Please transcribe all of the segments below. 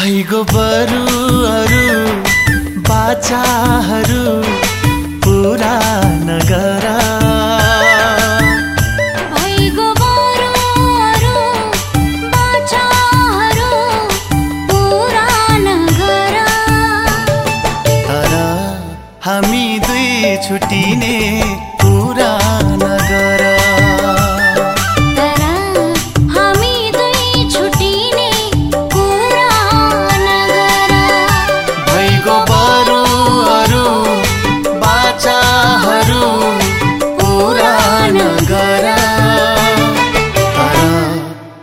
भइगो बरुहरू बाचाहरू पुरा नगर। हामी दुई छुटिने पुरा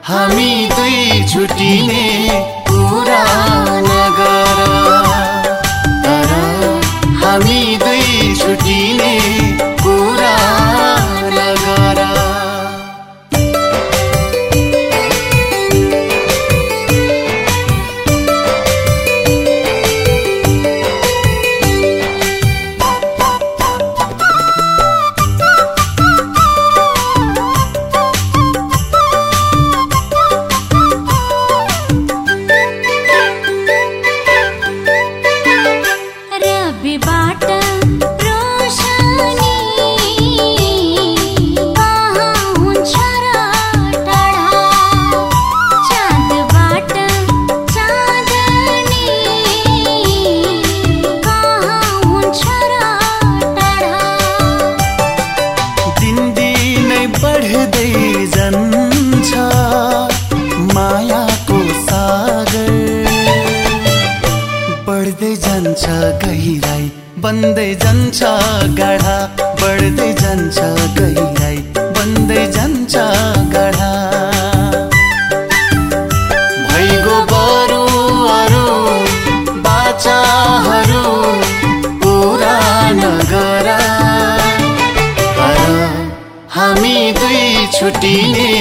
हामी दुई छुटिने पुरा नगर तर हामी गहिराई बन्दै जान्छ गाढा बढ्दै जान्छ गहिराई बन्दै जान्छ गाढा। भइगो बरुहरू बाचाहरू पुरा नगर। हामी दुई छुटिने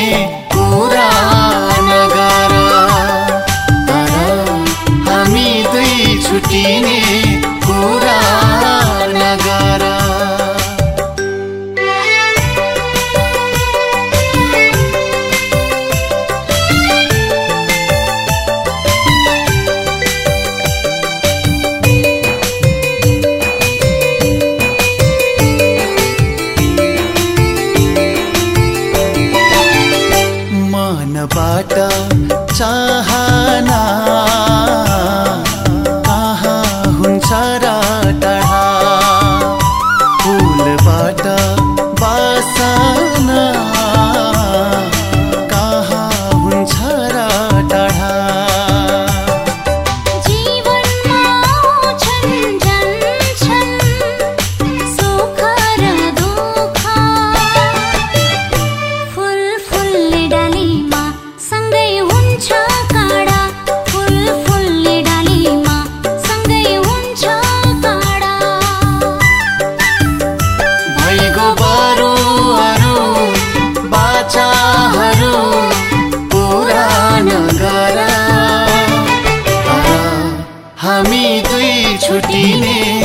छुट्टी में।